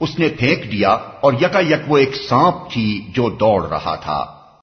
اس نے پھینک دیا اور یکا یک وہ ایک سانپ تھی جو دوڑ رہا تھا۔